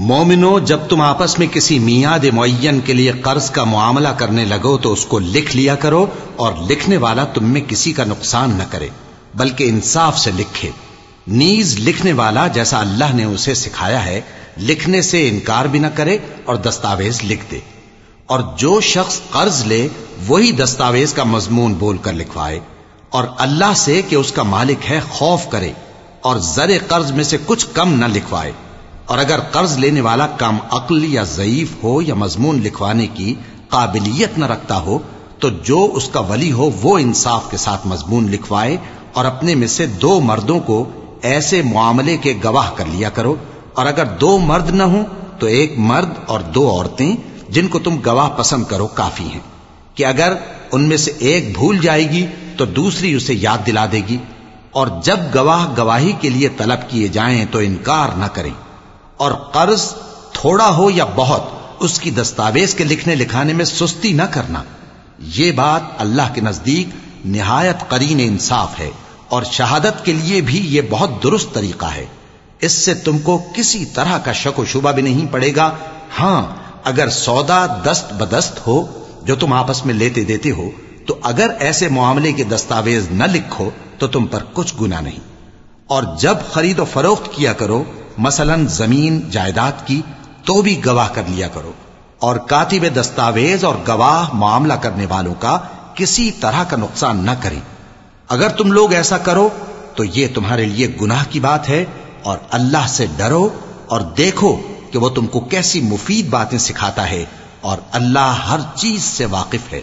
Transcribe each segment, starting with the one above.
मोमिनो जब तुम आपस में किसी मियाद मुयन के लिए कर्ज का मामला करने लगो तो उसको लिख लिया करो और लिखने वाला तुम में किसी का नुकसान न करे बल्कि इंसाफ से लिखे नीज लिखने वाला जैसा अल्लाह ने उसे सिखाया है लिखने से इनकार भी न करे और दस्तावेज़ लिख दे। और जो शख्स कर्ज ले, वही दस्तावेज़ का मजमून बोलकर लिखवाए। और अल्लाह से कि उसका मालिक है, खौफ करे और जरे कर्ज में से कुछ कम न लिखवाए। और अगर कर्ज लेने वाला कम अक्ल या जयीफ हो या मजमून लिखवाने की काबिलियत न रखता हो तो जो उसका वली हो, वो इंसाफ के साथ मजमून लिखवाए और अपने में से दो मर्दों को ऐसे मामले के गवाह कर लिया करो और अगर दो मर्द न हो तो एक मर्द और दो औरतें, जिनको तुम गवाह पसंद करो, काफ़ी हैं। कि अगर उनमें से एक भूल जाएगी तो दूसरी उसे याद दिला देगी। और जब गवाह गवाही के लिए तलब किए जाएँ तो इनकार न करें। और कर्ज थोड़ा हो या बहुत, उसकी दस्तावेज़ के लिखने लिखाने में सुस्ती न करना। ये बात अल्लाह के नज़दीक निहायत करीन इंसाफ है, और शहादत के लिए भी ये बहुत दुरुस्त तरीका है। इससे तुमको किसी तरह का शक शुबा भी नहीं पड़ेगा। हाँ, अगर सौदा दस्त बदस्त हो, जो तुम आपस में लेते देते हो तो अगर ऐसे मामले के दस्तावेज़ न लिखो तो तुम पर कुछ गुना नहीं। और जब खरीदो फरोख्त किया करो, मसलन ज़मीन, जायदाद की तो भी गवाह कर लिया करो। और कातिब दस्तावेज़ और गवाह मामला करने वालों का किसी तरह का नुकसान न करें। अगर तुम लोग ऐसा करो तो ये तुम्हारे लिए गुनाह की बात है और अल्लाह से डरो और देखो कि वो तुमको कैसी मुफीद बातें सिखाता है और अल्लाह हर चीज से वाकिफ है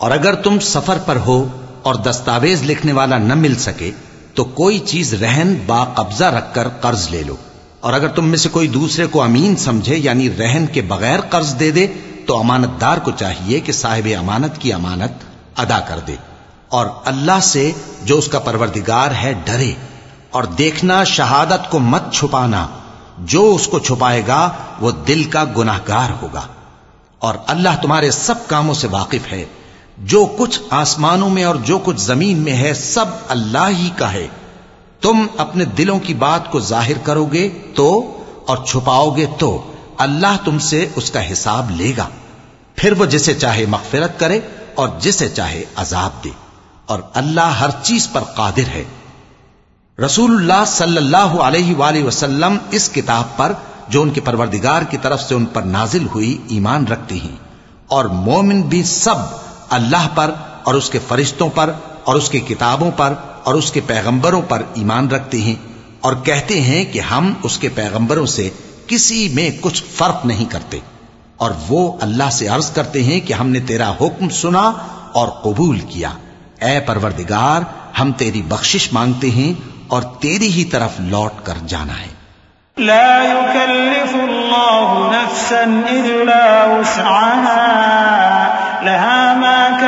और अगर तुम सफर पर हो और दस्तावेज लिखने वाला न मिल सके तो कोई चीज़ रहन बाकब्जा रखकर कर्ज ले लो। और अगर तुम में से कोई दूसरे को अमीन समझे, यानी रहन के बगैर कर्ज दे दे तो अमानतदार को चाहिए कि साहिब अमानत की अमानत अदा कर दे। और अल्लाह से जो उसका परवरदिगार है, डरे। और देखना, शहादत को मत छुपाना। जो उसको छुपाएगा, वो दिल का गुनाहगार होगा। और अल्लाह तुम्हारे सब कामों से वाकिफ है। जो कुछ आसमानों में और जो कुछ ज़मीन में है, सब अल्लाह ही का है। तुम अपने दिलों की बात को ज़ाहिर करोगे तो और छुपाओगे तो अल्लाह तुमसे उसका हिसाब लेगा। फिर वो जिसे चाहे मगफिरत करे और जिसे चाहे अजाब दे। और अल्लाह हर चीज़ पर कादिर है। रसूलुल्लाह सल्लल्लाहु अलैहि वसल्लम इस किताब पर, जो उनके परवरदिगार की तरफ़ से उन पर नाजिल हुई, ईमान रखती हैं। और मोमिन भी सब अल्लाह पर और उसके फरिश्तों पर और उसकी किताबों पर और उसके पैगंबरों पर ईमान रखते हैं और कहते हैं कि हम उसके पैगंबरों से किसी में कुछ फ़र्क नहीं करते। और वो अल्लाह से अर्ज़ करते हैं कि हमने तेरा हुक्म सुना और कबूल किया। ए परवरदिगार, हम तेरी बख्शिश मांगते हैं और तेरी ही तरफ़ लौट कर जाना है। ला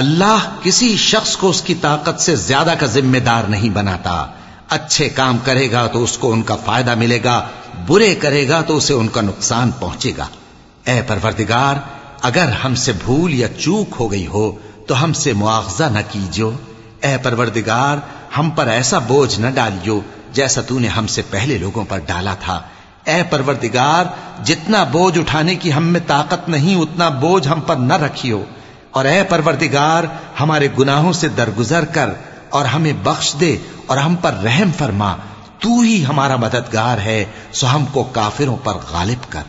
अल्लाह किसी शख्स को उसकी ताकत से ज़्यादा का जिम्मेदार नहीं बनाता। अच्छे काम करेगा तो उसको उनका फ़ायदा मिलेगा, बुरे करेगा तो उसे उनका नुकसान पहुंचेगा। ए परवरदिगार, अगर हमसे भूल या चूक हो गई हो तो हमसे मुआवजा न कीजियो। ए परवरदिगार, हम पर ऐसा बोझ न डालियो जैसा तूने हमसे पहले लोगों पर डाला था। ए परवरदिगार, जितना बोझ उठाने की हम में ताकत नहीं, उतना बोझ हम पर न रखियो। और ए परवरदिगार, हमारे गुनाहों से दरगुजर कर और हमें बख्श दे और हम पर रहम फरमा। तू ही हमारा मददगार है, सो हमको काफिरों पर गालिब कर।